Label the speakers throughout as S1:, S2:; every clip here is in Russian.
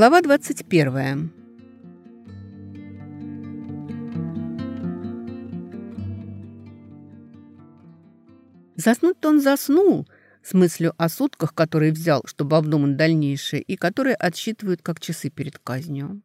S1: Глава 21. Заснуть-то он заснул с мыслью о сутках, которые взял, чтобы обдумать дальнейшее, и которые отсчитывают как часы перед казнью.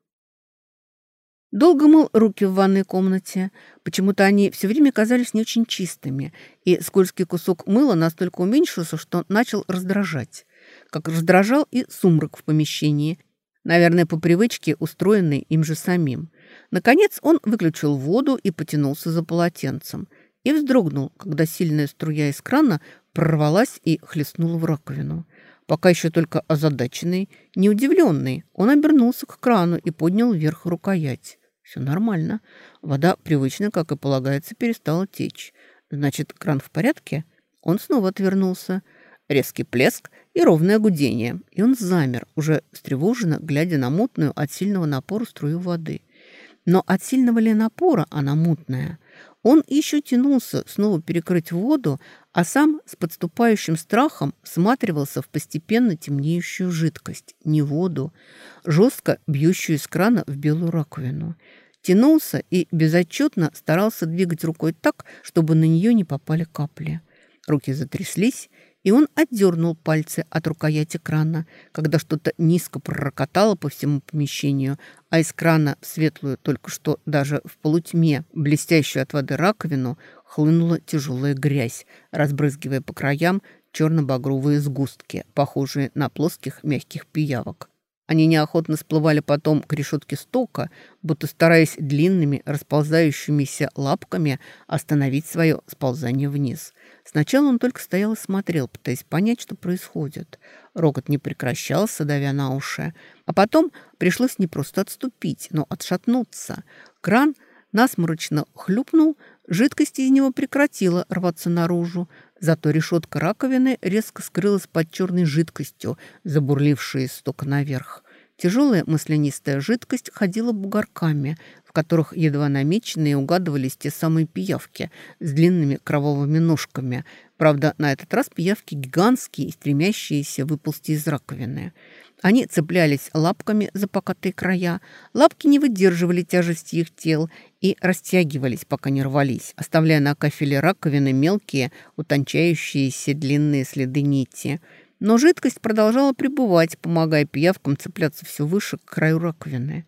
S1: Долго мыл руки в ванной комнате. Почему-то они все время казались не очень чистыми, и скользкий кусок мыла настолько уменьшился, что начал раздражать. Как раздражал и сумрак в помещении, наверное, по привычке, устроенный им же самим. Наконец он выключил воду и потянулся за полотенцем. И вздрогнул, когда сильная струя из крана прорвалась и хлестнула в раковину. Пока еще только озадаченный, неудивленный, он обернулся к крану и поднял вверх рукоять. Все нормально. Вода привычно, как и полагается, перестала течь. Значит, кран в порядке? Он снова отвернулся. Резкий плеск и ровное гудение. И он замер, уже встревоженно, глядя на мутную от сильного напора струю воды. Но от сильного ли напора она мутная? Он еще тянулся снова перекрыть воду, а сам с подступающим страхом всматривался в постепенно темнеющую жидкость, не воду, жестко бьющую из крана в белую раковину. Тянулся и безотчетно старался двигать рукой так, чтобы на нее не попали капли. Руки затряслись, и он отдернул пальцы от рукояти крана, когда что-то низко пророкотало по всему помещению, а из крана в светлую, только что даже в полутьме, блестящую от воды раковину, хлынула тяжелая грязь, разбрызгивая по краям черно-багровые сгустки, похожие на плоских мягких пиявок. Они неохотно всплывали потом к решетке стока, будто стараясь длинными расползающимися лапками остановить свое сползание вниз. Сначала он только стоял и смотрел, пытаясь понять, что происходит. Рокот не прекращался, давя на уши. А потом пришлось не просто отступить, но отшатнуться. Кран насморочно хлюпнул, жидкость из него прекратила рваться наружу. Зато решетка раковины резко скрылась под черной жидкостью, забурлившей из стока наверх. Тяжелая маслянистая жидкость ходила бугорками, в которых едва намеченные угадывались те самые пиявки с длинными кровавыми ножками. Правда, на этот раз пиявки гигантские, стремящиеся выползти из раковины. Они цеплялись лапками за покатые края. Лапки не выдерживали тяжести их тел и растягивались, пока не рвались, оставляя на кафеле раковины мелкие, утончающиеся длинные следы нити – но жидкость продолжала пребывать, помогая пиявкам цепляться все выше к краю раковины.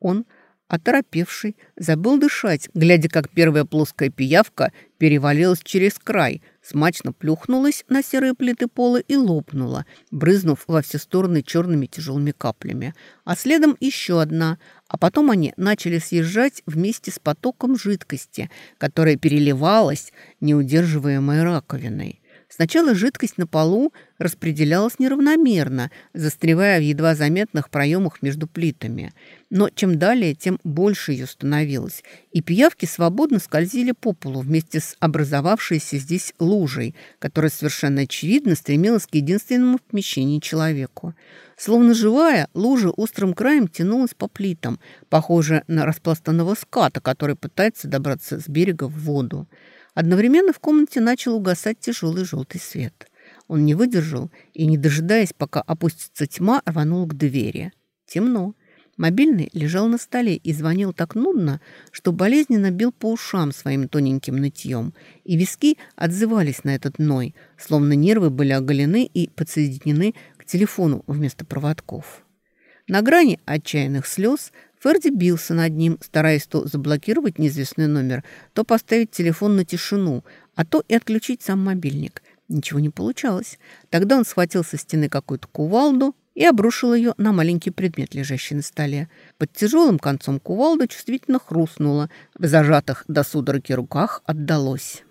S1: Он, оторопевший, забыл дышать, глядя, как первая плоская пиявка перевалилась через край, смачно плюхнулась на серые плиты пола и лопнула, брызнув во все стороны черными тяжелыми каплями. А следом еще одна, а потом они начали съезжать вместе с потоком жидкости, которая переливалась, неудерживаемой раковиной. Сначала жидкость на полу распределялась неравномерно, застревая в едва заметных проемах между плитами. Но чем далее, тем больше ее становилось, и пиявки свободно скользили по полу вместе с образовавшейся здесь лужей, которая совершенно очевидно стремилась к единственному в помещении человеку. Словно живая, лужа острым краем тянулась по плитам, похоже на распластанного ската, который пытается добраться с берега в воду. Одновременно в комнате начал угасать тяжелый желтый свет. Он не выдержал и, не дожидаясь, пока опустится тьма, рванул к двери. Темно. Мобильный лежал на столе и звонил так нудно, что болезненно бил по ушам своим тоненьким нытьем, и виски отзывались на этот ной, словно нервы были оголены и подсоединены к телефону вместо проводков. На грани отчаянных слез Ферди бился над ним, стараясь то заблокировать неизвестный номер, то поставить телефон на тишину, а то и отключить сам мобильник. Ничего не получалось. Тогда он схватил со стены какую-то кувалду и обрушил ее на маленький предмет, лежащий на столе. Под тяжелым концом кувалды чувствительно хрустнуло, в зажатых до судороги руках отдалось.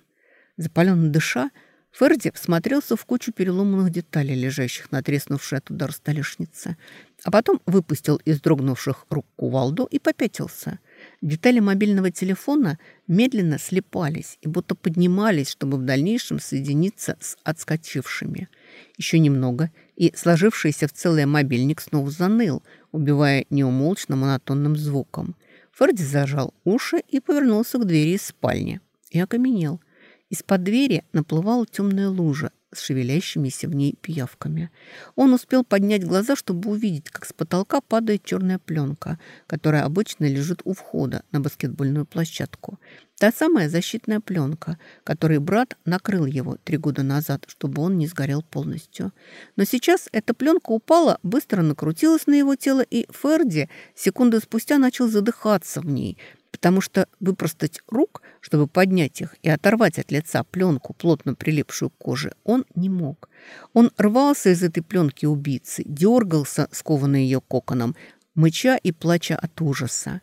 S1: Запаленно дыша, Ферди всмотрелся в кучу переломанных деталей, лежащих на треснувшей от удара столешнице, а потом выпустил из дрогнувших рук кувалду и попятился. Детали мобильного телефона медленно слепались и будто поднимались, чтобы в дальнейшем соединиться с отскочившими. Еще немного, и сложившийся в целый мобильник снова заныл, убивая неумолчно монотонным звуком. Ферди зажал уши и повернулся к двери из спальни. И окаменел – из-под двери наплывала темная лужа, с шевелящимися в ней пиявками. Он успел поднять глаза, чтобы увидеть, как с потолка падает черная пленка, которая обычно лежит у входа на баскетбольную площадку. Та самая защитная пленка, которой брат накрыл его три года назад, чтобы он не сгорел полностью. Но сейчас эта пленка упала, быстро накрутилась на его тело, и Ферди секунду спустя начал задыхаться в ней – потому что выпростать рук, чтобы поднять их и оторвать от лица пленку, плотно прилипшую к коже, он не мог. Он рвался из этой пленки убийцы, дергался, скованный ее коконом, мыча и плача от ужаса.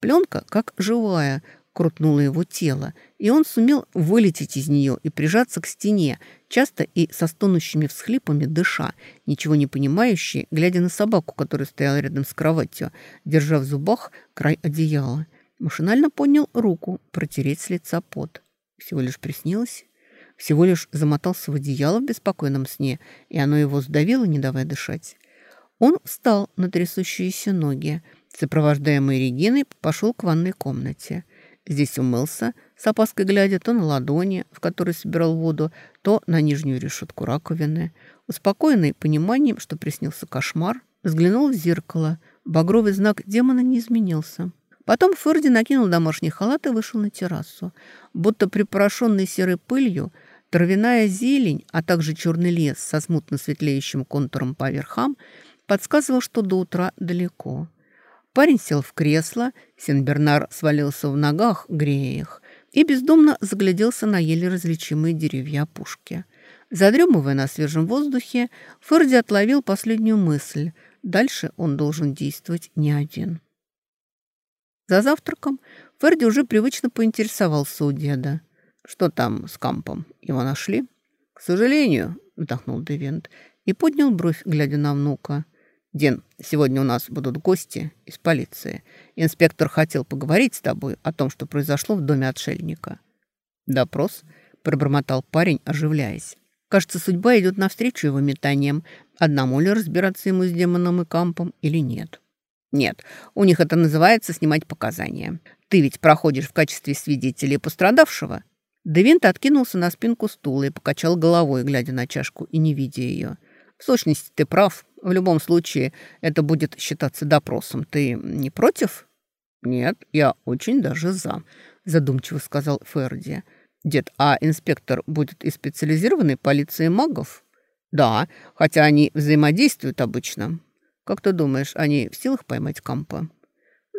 S1: Пленка, как живая, крутнуло его тело, и он сумел вылететь из нее и прижаться к стене, часто и со стонущими всхлипами дыша, ничего не понимающий, глядя на собаку, которая стояла рядом с кроватью, держа в зубах край одеяла. Машинально поднял руку, протереть с лица пот. Всего лишь приснилось. Всего лишь замотался в одеяло в беспокойном сне, и оно его сдавило, не давая дышать. Он встал на трясущиеся ноги, сопровождаемый Региной, пошел к ванной комнате – Здесь умылся, с опаской глядя то на ладони, в которой собирал воду, то на нижнюю решетку раковины. Успокоенный пониманием, что приснился кошмар, взглянул в зеркало. Багровый знак демона не изменился. Потом Ферди накинул домашний халат и вышел на террасу. Будто припорошенный серой пылью, травяная зелень, а также черный лес со смутно светлеющим контуром по верхам подсказывал, что до утра далеко. Парень сел в кресло, Сенбернар свалился в ногах, грея их, и бездумно загляделся на еле различимые деревья опушки. Задремывая на свежем воздухе, Ферди отловил последнюю мысль. Дальше он должен действовать не один. За завтраком Ферди уже привычно поинтересовался у деда. «Что там с кампом? Его нашли?» «К сожалению», — вздохнул Девент и поднял бровь, глядя на внука. «Дин, сегодня у нас будут гости из полиции. Инспектор хотел поговорить с тобой о том, что произошло в доме отшельника». «Допрос?» – пробормотал парень, оживляясь. «Кажется, судьба идет навстречу его метаниям. Одному ли разбираться ему с демоном и кампом или нет?» «Нет, у них это называется снимать показания. Ты ведь проходишь в качестве свидетеля пострадавшего». Девинт откинулся на спинку стула и покачал головой, глядя на чашку и не видя ее. «В сущности, ты прав. В любом случае, это будет считаться допросом. Ты не против?» «Нет, я очень даже за», – задумчиво сказал Ферди. «Дед, а инспектор будет из специализированной полиции магов?» «Да, хотя они взаимодействуют обычно. Как ты думаешь, они в силах поймать Кампа?»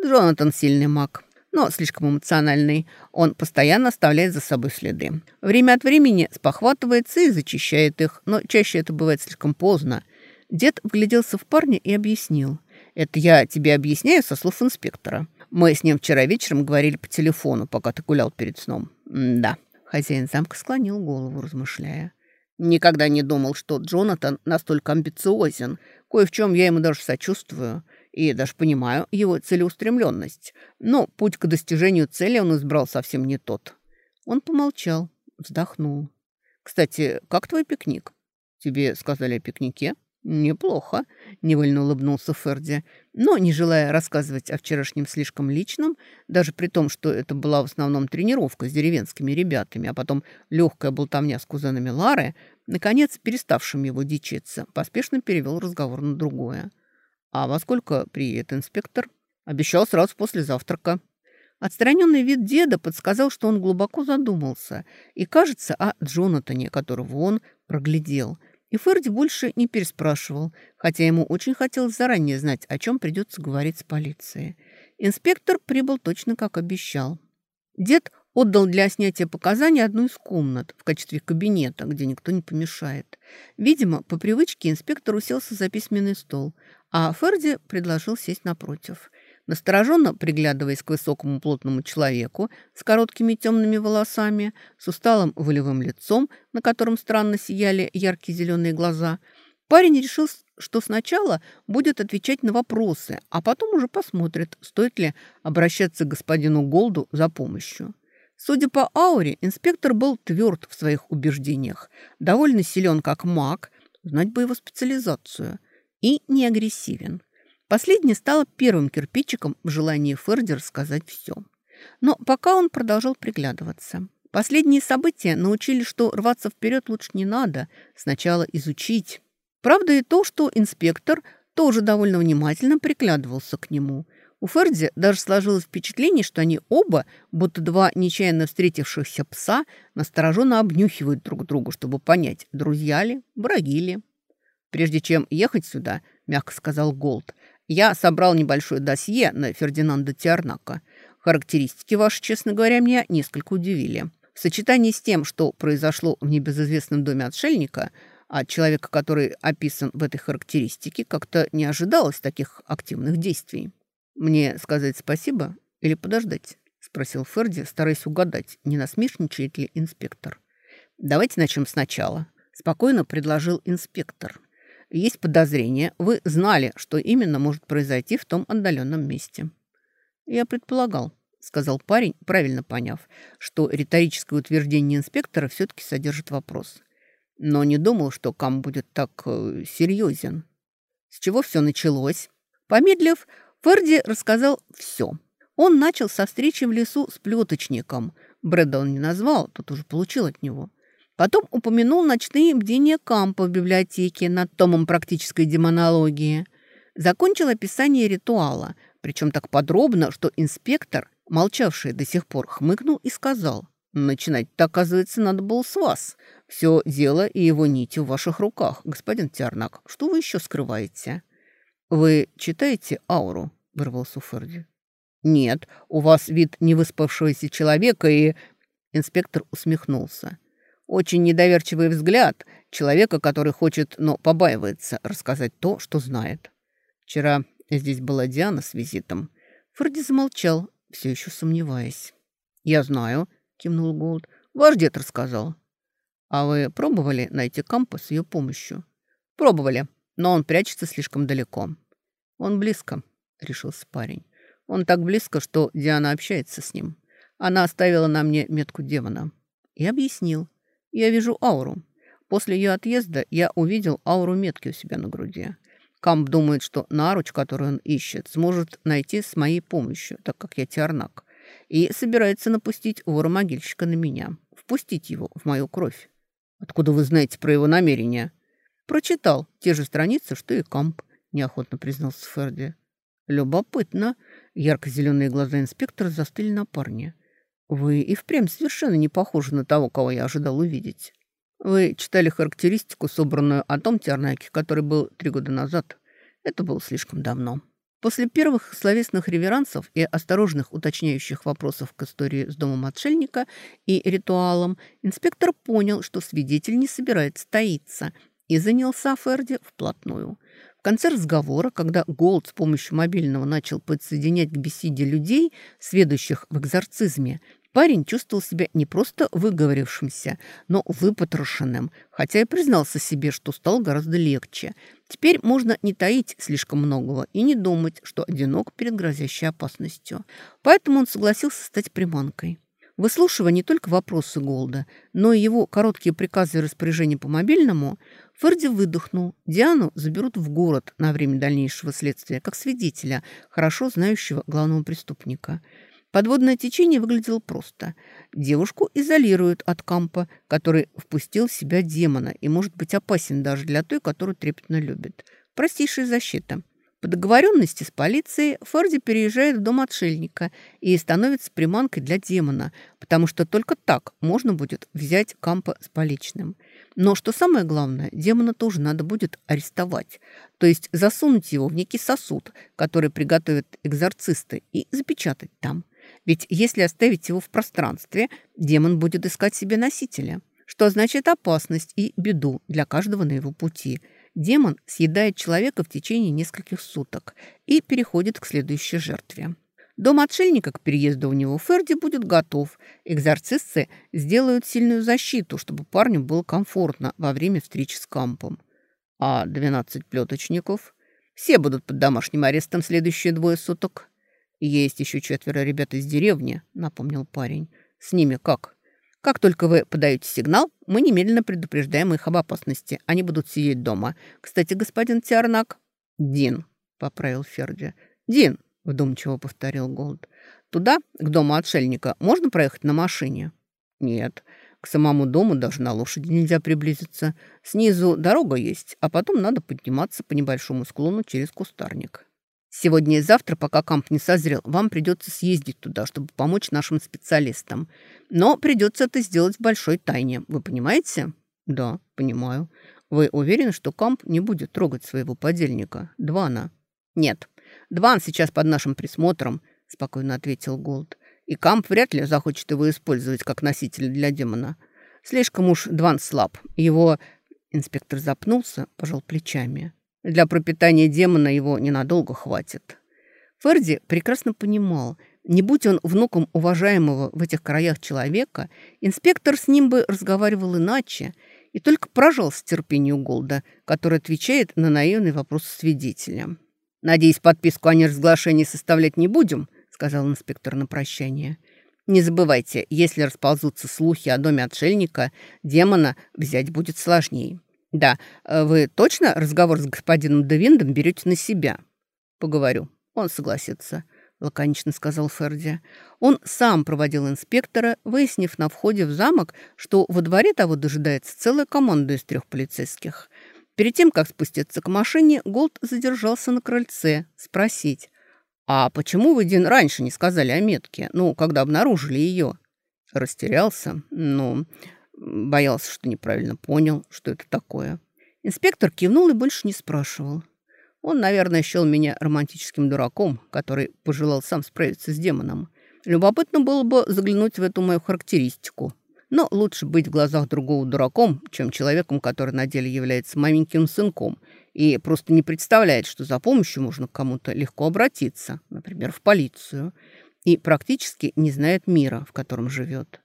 S1: «Джонатан сильный маг, но слишком эмоциональный. Он постоянно оставляет за собой следы. Время от времени спохватывается и зачищает их, но чаще это бывает слишком поздно. Дед вгляделся в парня и объяснил. «Это я тебе объясняю со слов инспектора. Мы с ним вчера вечером говорили по телефону, пока ты гулял перед сном». «Да». Хозяин замка склонил голову, размышляя. «Никогда не думал, что Джонатан настолько амбициозен. Кое в чем я ему даже сочувствую и даже понимаю его целеустремленность. Но путь к достижению цели он избрал совсем не тот». Он помолчал, вздохнул. «Кстати, как твой пикник?» «Тебе сказали о пикнике?» «Неплохо», — невольно улыбнулся Ферди. Но, не желая рассказывать о вчерашнем слишком личном, даже при том, что это была в основном тренировка с деревенскими ребятами, а потом легкая болтовня с кузенами Лары, наконец, переставшим его дичиться, поспешно перевел разговор на другое. «А во сколько приедет инспектор?» «Обещал сразу после завтрака». Отстраненный вид деда подсказал, что он глубоко задумался и, кажется, о Джонатане, которого он проглядел – и Ферди больше не переспрашивал, хотя ему очень хотелось заранее знать, о чем придется говорить с полицией. Инспектор прибыл точно как обещал. Дед отдал для снятия показаний одну из комнат в качестве кабинета, где никто не помешает. Видимо, по привычке инспектор уселся за письменный стол, а Ферди предложил сесть напротив. Настороженно приглядываясь к высокому плотному человеку с короткими темными волосами, с усталым волевым лицом, на котором странно сияли яркие зеленые глаза, парень решил, что сначала будет отвечать на вопросы, а потом уже посмотрит, стоит ли обращаться к господину Голду за помощью. Судя по ауре, инспектор был тверд в своих убеждениях, довольно силен как маг, знать бы его специализацию, и не агрессивен. Последнее стало первым кирпичиком в желании Ферди рассказать все. Но пока он продолжал приглядываться. Последние события научили, что рваться вперед лучше не надо, сначала изучить. Правда и то, что инспектор тоже довольно внимательно приглядывался к нему. У Ферди даже сложилось впечатление, что они оба, будто два нечаянно встретившихся пса, настороженно обнюхивают друг друга, чтобы понять, друзья ли, враги ли. «Прежде чем ехать сюда», — мягко сказал Голд, «я собрал небольшое досье на Фердинанда Тиарнака. Характеристики ваши, честно говоря, меня несколько удивили. В сочетании с тем, что произошло в небезызвестном доме отшельника, от человека, который описан в этой характеристике, как-то не ожидалось таких активных действий. «Мне сказать спасибо или подождать?» – спросил Ферди, стараясь угадать, не насмешничает ли инспектор. «Давайте начнем сначала», – спокойно предложил инспектор. «Есть подозрение, вы знали, что именно может произойти в том отдаленном месте». «Я предполагал», сказал парень, правильно поняв, что риторическое утверждение инспектора все-таки содержит вопрос. Но не думал, что Кам будет так э, серьезен. С чего все началось? Помедлив, Ферди рассказал все. Он начал со встречи в лесу с плеточником. Брэда он не назвал, тот уже получил от него. Потом упомянул ночные бдения Кампа в библиотеке над томом практической демонологии. Закончил описание ритуала, причем так подробно, что инспектор молчавший до сих пор, хмыкнул и сказал, «Начинать-то, оказывается, надо было с вас. Все дело и его нити в ваших руках, господин Тиарнак. Что вы еще скрываете?» «Вы читаете ауру?» – вырвался Ферди. «Нет, у вас вид невыспавшегося человека и...» Инспектор усмехнулся. «Очень недоверчивый взгляд человека, который хочет, но побаивается рассказать то, что знает. Вчера здесь была Диана с визитом». Ферди замолчал, все еще сомневаясь. «Я знаю», — кивнул Голд. «Ваш дед рассказал». «А вы пробовали найти Кампа с ее помощью?» «Пробовали, но он прячется слишком далеко». «Он близко», — решился парень. «Он так близко, что Диана общается с ним. Она оставила на мне метку демона». И объяснил. «Я вижу ауру. После ее отъезда я увидел ауру метки у себя на груди. Камп думает, что наруч, которую он ищет, сможет найти с моей помощью, так как я тиарнак, и собирается напустить вора-могильщика на меня, впустить его в мою кровь. Откуда вы знаете про его намерения? Прочитал те же страницы, что и Камп, неохотно признался Ферди. Любопытно. Ярко-зеленые глаза инспектора застыли на парне. Вы и впрямь совершенно не похожи на того, кого я ожидал увидеть. Вы читали характеристику, собранную о том Тернаке, который был три года назад. Это было слишком давно. После первых словесных реверансов и осторожных уточняющих вопросов к истории с домом отшельника и ритуалом, инспектор понял, что свидетель не собирается таиться, и занялся Ферди вплотную. В конце разговора, когда Голд с помощью мобильного начал подсоединять к беседе людей, сведущих в экзорцизме, Парень чувствовал себя не просто выговорившимся, но выпотрошенным, хотя и признался себе, что стал гораздо легче. Теперь можно не таить слишком многого и не думать, что одинок перед грозящей опасностью. Поэтому он согласился стать приманкой. Выслушивая не только вопросы Голда, но и его короткие приказы и распоряжения по мобильному, Ферди выдохнул. Диану заберут в город на время дальнейшего следствия, как свидетеля, хорошо знающего главного преступника – Подводное течение выглядело просто. Девушку изолируют от кампа, который впустил в себя демона и может быть опасен даже для той, которую трепетно любит. Простейшая защита. По договоренности с полицией Форди переезжает в дом отшельника и становится приманкой для демона, потому что только так можно будет взять Кампа с поличным. Но что самое главное, демона тоже надо будет арестовать, то есть засунуть его в некий сосуд, который приготовят экзорцисты, и запечатать там – ведь если оставить его в пространстве, демон будет искать себе носителя, что означает опасность и беду для каждого на его пути. Демон съедает человека в течение нескольких суток и переходит к следующей жертве. Дом отшельника к переезду у него Ферди будет готов. Экзорцисты сделают сильную защиту, чтобы парню было комфортно во время встречи с Кампом. А 12 плеточников? Все будут под домашним арестом следующие двое суток. «Есть еще четверо ребят из деревни», — напомнил парень. «С ними как?» «Как только вы подаете сигнал, мы немедленно предупреждаем их об опасности. Они будут сидеть дома. Кстати, господин Тиарнак...» «Дин», — поправил Ферди. «Дин», — вдумчиво повторил Голд. «Туда, к дому отшельника, можно проехать на машине?» Нет, к самому дому даже на лошади нельзя приблизиться. Снизу дорога есть, а потом надо подниматься по небольшому склону через кустарник. Сегодня и завтра, пока камп не созрел, вам придется съездить туда, чтобы помочь нашим специалистам. Но придется это сделать в большой тайне. Вы понимаете? Да, понимаю. Вы уверены, что камп не будет трогать своего подельника? Двана? Нет. Дван сейчас под нашим присмотром, спокойно ответил Голд. И Камп вряд ли захочет его использовать как носитель для демона. Слишком уж Дван слаб. Его... Инспектор запнулся, пожал плечами. Для пропитания демона его ненадолго хватит. Ферди прекрасно понимал, не будь он внуком уважаемого в этих краях человека, инспектор с ним бы разговаривал иначе и только поражался терпению Голда, который отвечает на наивный вопрос свидетеля. «Надеюсь, подписку о неразглашении составлять не будем?» сказал инспектор на прощание. «Не забывайте, если расползутся слухи о доме отшельника, демона взять будет сложнее. Да, э, вы точно разговор с господином Девиндом берете на себя?» «Поговорю. Он согласится», — лаконично сказал Ферди. Он сам проводил инспектора, выяснив на входе в замок, что во дворе того дожидается целая команда из трех полицейских. Перед тем, как спуститься к машине, Голд задержался на крыльце, спросить, «А почему вы день раньше не сказали о метке? Ну, когда обнаружили ее?» Растерялся. Ну, боялся, что неправильно понял, что это такое. Инспектор кивнул и больше не спрашивал. Он, наверное, счел меня романтическим дураком, который пожелал сам справиться с демоном. Любопытно было бы заглянуть в эту мою характеристику. Но лучше быть в глазах другого дураком, чем человеком, который на деле является маменьким сынком и просто не представляет, что за помощью можно к кому-то легко обратиться, например, в полицию, и практически не знает мира, в котором живет.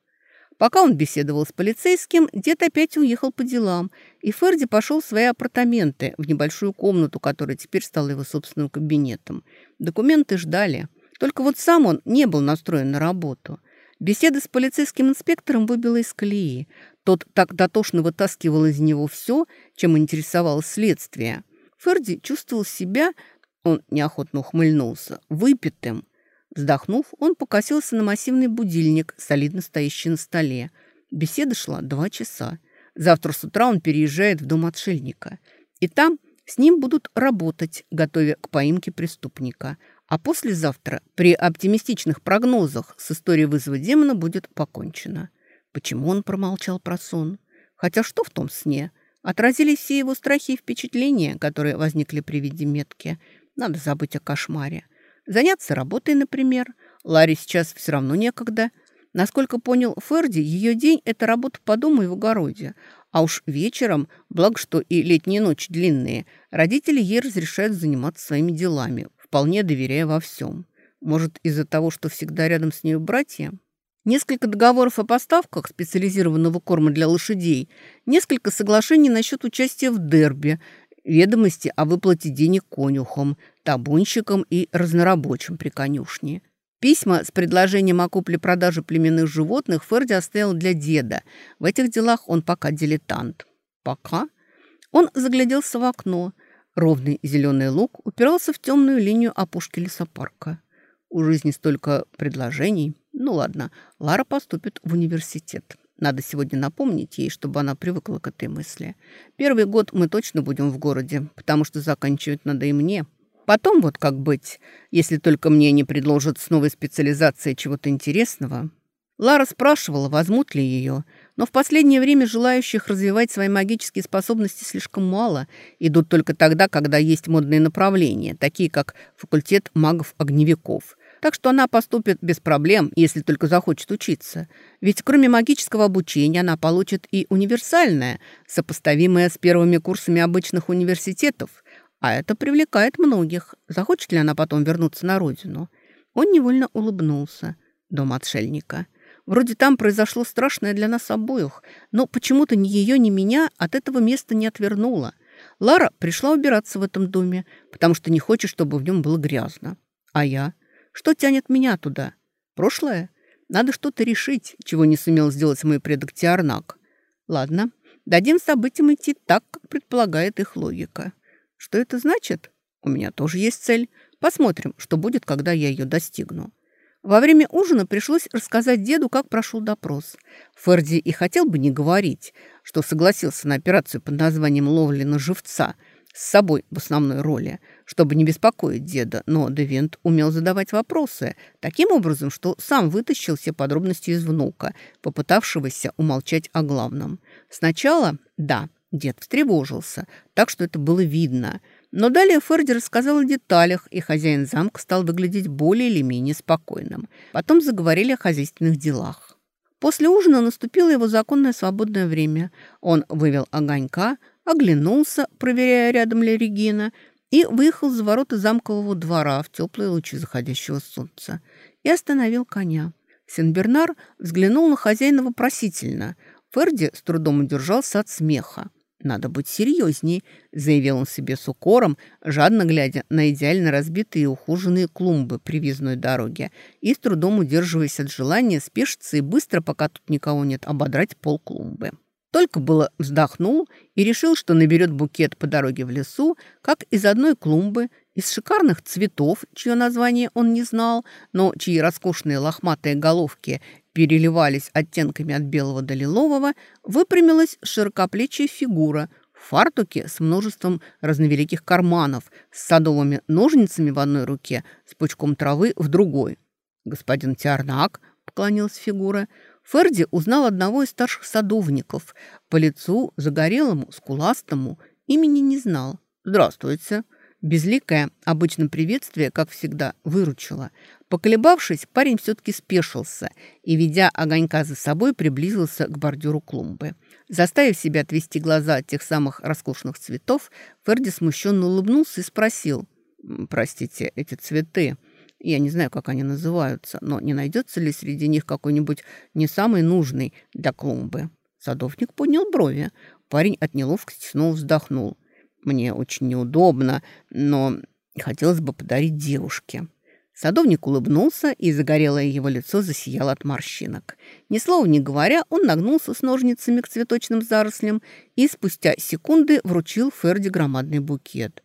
S1: Пока он беседовал с полицейским, дед опять уехал по делам, и Ферди пошел в свои апартаменты, в небольшую комнату, которая теперь стала его собственным кабинетом. Документы ждали. Только вот сам он не был настроен на работу – Беседа с полицейским инспектором выбила из колеи. Тот так дотошно вытаскивал из него все, чем интересовалось следствие. Ферди чувствовал себя, он неохотно ухмыльнулся, выпитым. Вздохнув, он покосился на массивный будильник, солидно стоящий на столе. Беседа шла два часа. Завтра с утра он переезжает в дом отшельника. И там с ним будут работать, готовя к поимке преступника. А послезавтра, при оптимистичных прогнозах, с историей вызова демона будет покончено. Почему он промолчал про сон? Хотя что в том сне? Отразились все его страхи и впечатления, которые возникли при виде метки. Надо забыть о кошмаре. Заняться работой, например. Ларе сейчас все равно некогда. Насколько понял Ферди, ее день – это работа по дому и в огороде. А уж вечером, благо что и летние ночи длинные, родители ей разрешают заниматься своими делами, вполне доверяя во всем. Может, из-за того, что всегда рядом с нею братья? Несколько договоров о поставках специализированного корма для лошадей, несколько соглашений насчет участия в дерби, ведомости о выплате денег конюхам, табунщикам и разнорабочим при конюшне. Письма с предложением о купле-продаже племенных животных Ферди оставил для деда. В этих делах он пока дилетант. Пока? Он загляделся в окно. Ровный зеленый луг упирался в темную линию опушки лесопарка. У жизни столько предложений. Ну ладно, Лара поступит в университет. Надо сегодня напомнить ей, чтобы она привыкла к этой мысли. Первый год мы точно будем в городе, потому что заканчивать надо и мне. Потом вот как быть, если только мне не предложат с новой специализацией чего-то интересного. Лара спрашивала, возьмут ли ее, но в последнее время желающих развивать свои магические способности слишком мало, идут только тогда, когда есть модные направления, такие как факультет магов-огневиков. Так что она поступит без проблем, если только захочет учиться. Ведь кроме магического обучения она получит и универсальное, сопоставимое с первыми курсами обычных университетов. А это привлекает многих. Захочет ли она потом вернуться на родину? Он невольно улыбнулся. Дом отшельника – Вроде там произошло страшное для нас обоих, но почему-то ни ее, ни меня от этого места не отвернуло. Лара пришла убираться в этом доме, потому что не хочет, чтобы в нем было грязно. А я? Что тянет меня туда? Прошлое? Надо что-то решить, чего не сумел сделать мой предок Тиарнак. Ладно, дадим событиям идти так, как предполагает их логика. Что это значит? У меня тоже есть цель. Посмотрим, что будет, когда я ее достигну. Во время ужина пришлось рассказать деду, как прошел допрос. Ферди и хотел бы не говорить, что согласился на операцию под названием «Ловли на живца», с собой в основной роли, чтобы не беспокоить деда, но Девент умел задавать вопросы таким образом, что сам вытащил все подробности из внука, попытавшегося умолчать о главном. Сначала, да, дед встревожился, так что это было видно, но далее Ферди рассказал о деталях, и хозяин замка стал выглядеть более или менее спокойным. Потом заговорили о хозяйственных делах. После ужина наступило его законное свободное время. Он вывел огонька, оглянулся, проверяя, рядом ли Регина, и выехал за ворота замкового двора в теплые лучи заходящего солнца и остановил коня. Сен-Бернар взглянул на хозяина вопросительно. Ферди с трудом удержался от смеха. «Надо быть серьезней», — заявил он себе с укором, жадно глядя на идеально разбитые и ухоженные клумбы при визной дороге и с трудом удерживаясь от желания спешиться и быстро, пока тут никого нет, ободрать пол клумбы. Только было вздохнул и решил, что наберет букет по дороге в лесу, как из одной клумбы, из шикарных цветов, чье название он не знал, но чьи роскошные лохматые головки переливались оттенками от белого до лилового, выпрямилась широкоплечья фигура в фартуке с множеством разновеликих карманов, с садовыми ножницами в одной руке, с пучком травы в другой. «Господин Тиарнак», — поклонилась фигура, — Ферди узнал одного из старших садовников. По лицу, загорелому, скуластому, имени не знал. «Здравствуйте». Безликое, обычно приветствие, как всегда, выручило. Поколебавшись, парень все-таки спешился и, ведя огонька за собой, приблизился к бордюру клумбы. Заставив себя отвести глаза от тех самых роскошных цветов, Ферди смущенно улыбнулся и спросил. «Простите, эти цветы...» Я не знаю, как они называются, но не найдется ли среди них какой-нибудь не самый нужный для клумбы? Садовник поднял брови. Парень от неловкости снова вздохнул. Мне очень неудобно, но хотелось бы подарить девушке. Садовник улыбнулся, и загорелое его лицо засияло от морщинок. Ни слова не говоря, он нагнулся с ножницами к цветочным зарослям и спустя секунды вручил Ферди громадный букет.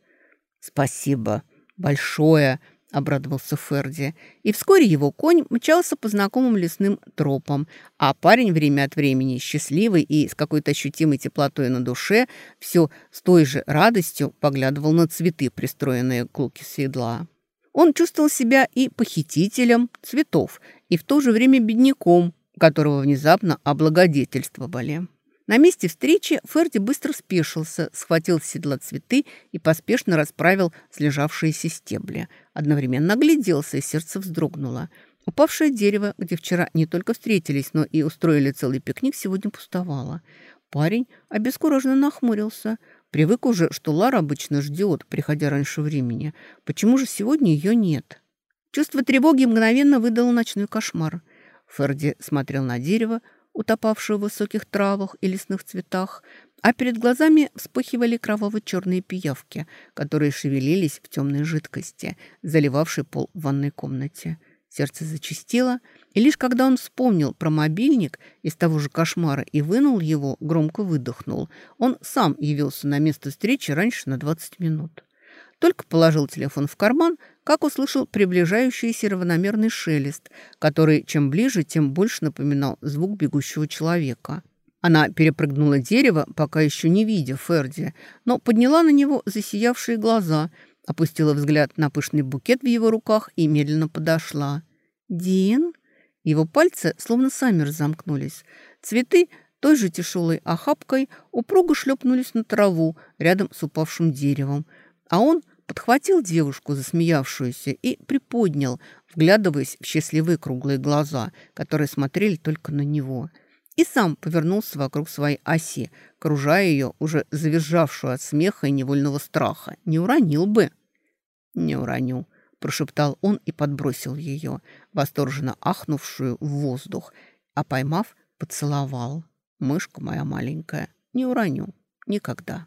S1: «Спасибо большое!» — обрадовался Ферди. И вскоре его конь мчался по знакомым лесным тропам, а парень время от времени, счастливый и с какой-то ощутимой теплотой на душе, все с той же радостью поглядывал на цветы, пристроенные к луке седла. Он чувствовал себя и похитителем цветов, и в то же время бедняком, которого внезапно облагодетельствовали. На месте встречи Ферди быстро спешился, схватил седла цветы и поспешно расправил слежавшиеся стебли. Одновременно огляделся, и сердце вздрогнуло. Упавшее дерево, где вчера не только встретились, но и устроили целый пикник, сегодня пустовало. Парень обескураженно нахмурился. Привык уже, что Лара обычно ждет, приходя раньше времени. Почему же сегодня ее нет? Чувство тревоги мгновенно выдало ночной кошмар. Ферди смотрел на дерево, утопавшую в высоких травах и лесных цветах, а перед глазами вспыхивали кроваво-черные пиявки, которые шевелились в темной жидкости, заливавшей пол в ванной комнате. Сердце зачастило, и лишь когда он вспомнил про мобильник из того же кошмара и вынул его, громко выдохнул. Он сам явился на место встречи раньше на 20 минут. Только положил телефон в карман, как услышал приближающийся равномерный шелест, который чем ближе, тем больше напоминал звук бегущего человека. Она перепрыгнула дерево, пока еще не видя Ферди, но подняла на него засиявшие глаза, опустила взгляд на пышный букет в его руках и медленно подошла. «Дин?» Его пальцы словно сами разомкнулись. Цветы той же тяжелой охапкой упруго шлепнулись на траву рядом с упавшим деревом, а он подхватил девушку, засмеявшуюся, и приподнял, вглядываясь в счастливые круглые глаза, которые смотрели только на него. И сам повернулся вокруг своей оси, кружая ее, уже завизжавшую от смеха и невольного страха. Не уронил бы. «Не уроню», – прошептал он и подбросил ее, восторженно ахнувшую в воздух, а поймав, поцеловал. «Мышка моя маленькая, не уроню. Никогда».